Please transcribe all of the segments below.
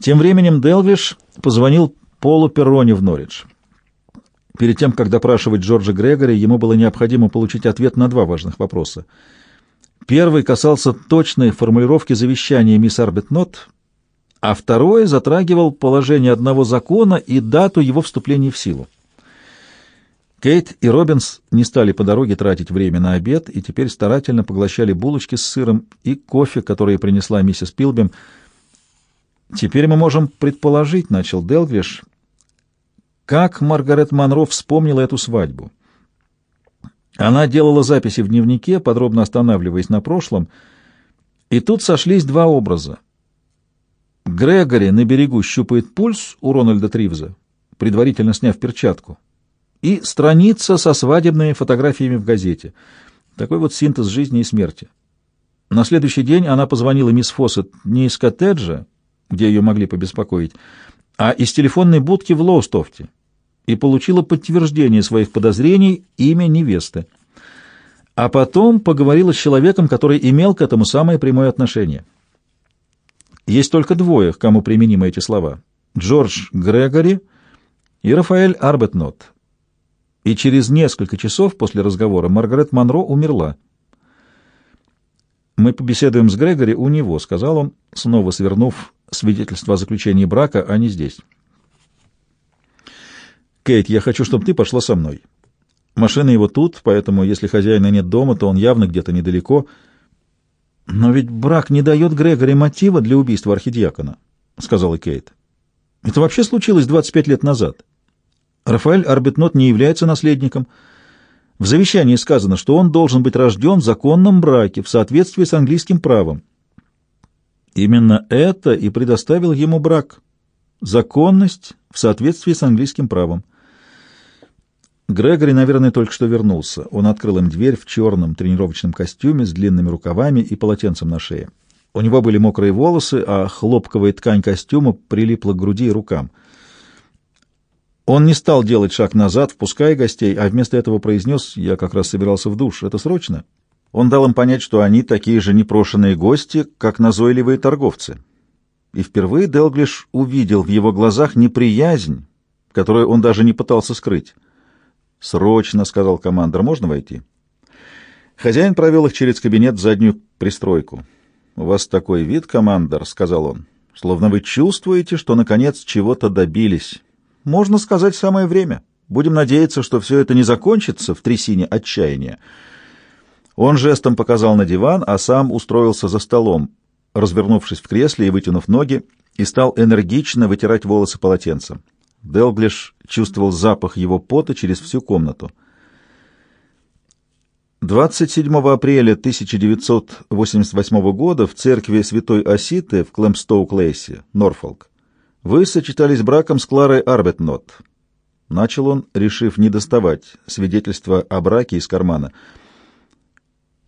Тем временем Делвиш позвонил Полу Перрони в Норридж. Перед тем, как допрашивать Джорджа Грегори, ему было необходимо получить ответ на два важных вопроса. Первый касался точной формулировки завещания мисс Арбетнот, а второй затрагивал положение одного закона и дату его вступления в силу. Кейт и Робинс не стали по дороге тратить время на обед и теперь старательно поглощали булочки с сыром и кофе, которые принесла миссис Пилбем. «Теперь мы можем предположить», — начал Делгвиш, — «как Маргарет Монро вспомнила эту свадьбу». Она делала записи в дневнике, подробно останавливаясь на прошлом, и тут сошлись два образа. Грегори на берегу щупает пульс у Рональда Тривза, предварительно сняв перчатку и страница со свадебными фотографиями в газете. Такой вот синтез жизни и смерти. На следующий день она позвонила мисс Фоссет не из коттеджа, где ее могли побеспокоить, а из телефонной будки в Лоустофте и получила подтверждение своих подозрений имя невесты. А потом поговорила с человеком, который имел к этому самое прямое отношение. Есть только двое, кому применимы эти слова. Джордж Грегори и Рафаэль Арбетнот и через несколько часов после разговора Маргарет Монро умерла. «Мы побеседуем с Грегори у него», — сказал он, снова свернув свидетельство о заключении брака, а не здесь. «Кейт, я хочу, чтобы ты пошла со мной. Машина его тут, поэтому, если хозяина нет дома, то он явно где-то недалеко. Но ведь брак не дает Грегори мотива для убийства архидиакона», — сказала Кейт. «Это вообще случилось 25 лет назад». Рафаэль Арбитнот не является наследником. В завещании сказано, что он должен быть рожден в законном браке в соответствии с английским правом. Именно это и предоставил ему брак. Законность в соответствии с английским правом. Грегори, наверное, только что вернулся. Он открыл им дверь в черном тренировочном костюме с длинными рукавами и полотенцем на шее. У него были мокрые волосы, а хлопковая ткань костюма прилипла к груди и рукам. Он не стал делать шаг назад, впуская гостей, а вместо этого произнес «Я как раз собирался в душ. Это срочно?» Он дал им понять, что они такие же непрошенные гости, как назойливые торговцы. И впервые Делглиш увидел в его глазах неприязнь, которую он даже не пытался скрыть. «Срочно», — сказал командор, — «можно войти?» Хозяин провел их через кабинет в заднюю пристройку. «У вас такой вид, командор», — сказал он, — «словно вы чувствуете, что, наконец, чего-то добились». Можно сказать, самое время. Будем надеяться, что все это не закончится в трясине отчаяния. Он жестом показал на диван, а сам устроился за столом, развернувшись в кресле и вытянув ноги, и стал энергично вытирать волосы полотенцем. Делглиш чувствовал запах его пота через всю комнату. 27 апреля 1988 года в церкви Святой Оситы в Клэмстоук-Лейсе, Норфолк, вы сочетались браком с Кларой Арбетнот. Начал он, решив не доставать свидетельства о браке из кармана.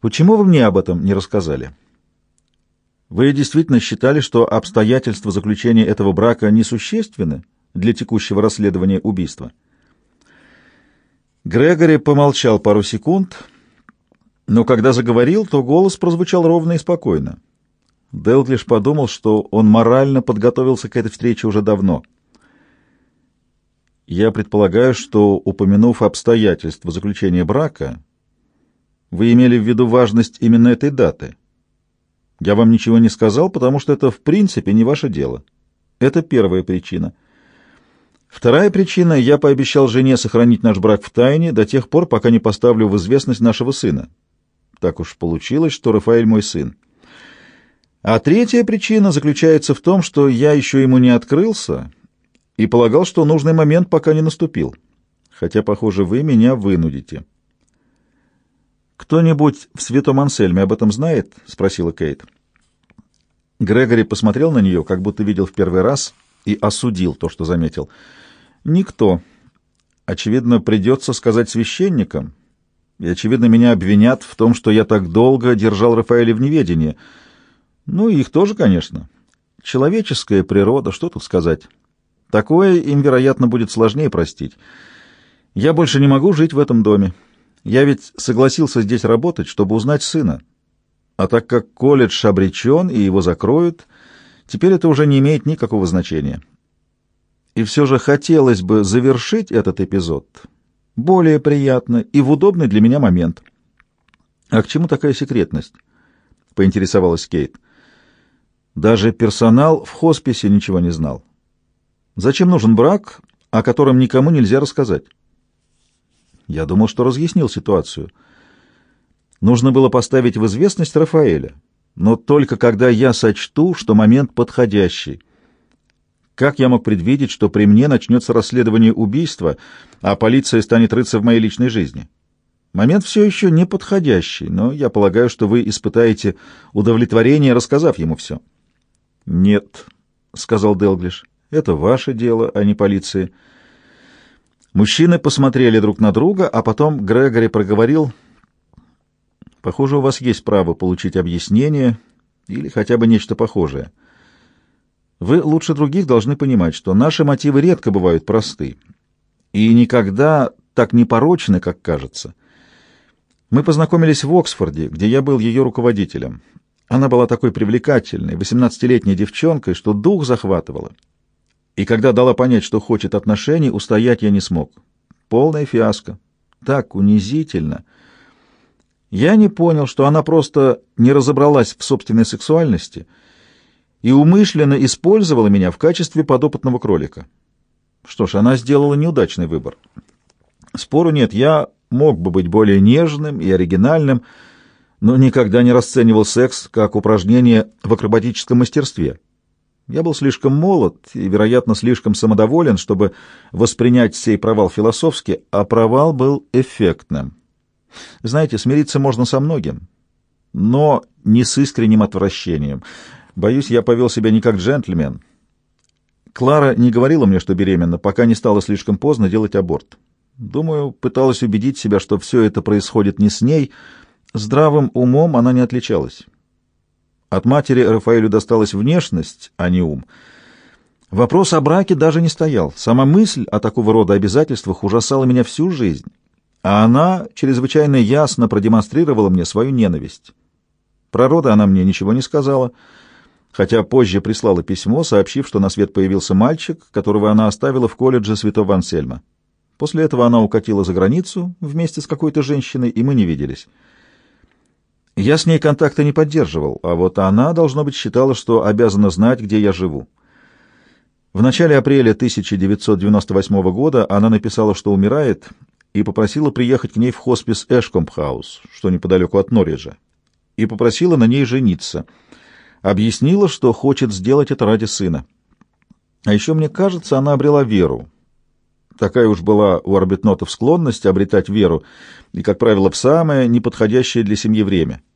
Почему вы мне об этом не рассказали? Вы действительно считали, что обстоятельства заключения этого брака несущественны для текущего расследования убийства? Грегори помолчал пару секунд, но когда заговорил, то голос прозвучал ровно и спокойно. Делглиш подумал, что он морально подготовился к этой встрече уже давно. Я предполагаю, что, упомянув обстоятельства заключения брака, вы имели в виду важность именно этой даты. Я вам ничего не сказал, потому что это в принципе не ваше дело. Это первая причина. Вторая причина — я пообещал жене сохранить наш брак в тайне до тех пор, пока не поставлю в известность нашего сына. Так уж получилось, что Рафаэль мой сын. А третья причина заключается в том, что я еще ему не открылся и полагал, что нужный момент пока не наступил. Хотя, похоже, вы меня вынудите. «Кто-нибудь в Святом Ансельме об этом знает?» — спросила Кейт. Грегори посмотрел на нее, как будто видел в первый раз, и осудил то, что заметил. «Никто. Очевидно, придется сказать священникам, и, очевидно, меня обвинят в том, что я так долго держал Рафаэля в неведении». Ну, их тоже, конечно. Человеческая природа, что тут сказать. Такое им, вероятно, будет сложнее простить. Я больше не могу жить в этом доме. Я ведь согласился здесь работать, чтобы узнать сына. А так как колледж обречен и его закроют, Теперь это уже не имеет никакого значения. И все же хотелось бы завершить этот эпизод более приятно и в удобный для меня момент. «А к чему такая секретность?» — поинтересовалась Кейт. Даже персонал в хосписе ничего не знал. Зачем нужен брак, о котором никому нельзя рассказать? Я думал, что разъяснил ситуацию. Нужно было поставить в известность Рафаэля, но только когда я сочту, что момент подходящий. Как я мог предвидеть, что при мне начнется расследование убийства, а полиция станет рыться в моей личной жизни? Момент все еще не подходящий, но я полагаю, что вы испытаете удовлетворение, рассказав ему все. — Нет, — сказал Делглиш, — это ваше дело, а не полиции. Мужчины посмотрели друг на друга, а потом Грегори проговорил, — Похоже, у вас есть право получить объяснение или хотя бы нечто похожее. Вы лучше других должны понимать, что наши мотивы редко бывают просты и никогда так непорочны, как кажется. Мы познакомились в Оксфорде, где я был ее руководителем. Она была такой привлекательной, восемнадцатилетней девчонкой, что дух захватывала. И когда дала понять, что хочет отношений, устоять я не смог. Полная фиаско. Так унизительно. Я не понял, что она просто не разобралась в собственной сексуальности и умышленно использовала меня в качестве подопытного кролика. Что ж, она сделала неудачный выбор. Спору нет, я мог бы быть более нежным и оригинальным, но никогда не расценивал секс как упражнение в акробатическом мастерстве. Я был слишком молод и, вероятно, слишком самодоволен, чтобы воспринять сей провал философски, а провал был эффектным. Знаете, смириться можно со многим, но не с искренним отвращением. Боюсь, я повел себя не как джентльмен. Клара не говорила мне, что беременна, пока не стало слишком поздно делать аборт. Думаю, пыталась убедить себя, что все это происходит не с ней, — Здравым умом она не отличалась. От матери Рафаэлю досталась внешность, а не ум. Вопрос о браке даже не стоял. Сама мысль о такого рода обязательствах ужасала меня всю жизнь, а она чрезвычайно ясно продемонстрировала мне свою ненависть. Про роды она мне ничего не сказала, хотя позже прислала письмо, сообщив, что на свет появился мальчик, которого она оставила в колледже святого Ансельма. После этого она укатила за границу вместе с какой-то женщиной, и мы не виделись. Я с ней контакта не поддерживал, а вот она, должно быть, считала, что обязана знать, где я живу. В начале апреля 1998 года она написала, что умирает, и попросила приехать к ней в хоспис Эшкомпхаус, что неподалеку от Норриджа, и попросила на ней жениться. Объяснила, что хочет сделать это ради сына. А еще, мне кажется, она обрела веру. Такая уж была у арбитнотов склонность обретать веру, и, как правило, в самое неподходящее для семьи время —